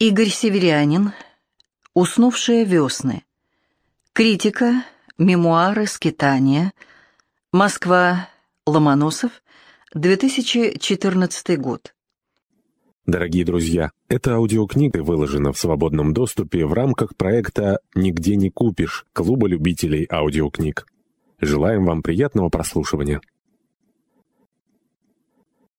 Игорь Северянин. Уснувшие весны. Критика. Мемуары. Скитания. Москва. Ломоносов. 2014 год. Дорогие друзья, эта аудиокнига выложена в свободном доступе в рамках проекта «Нигде не купишь» Клуба любителей аудиокниг. Желаем вам приятного прослушивания.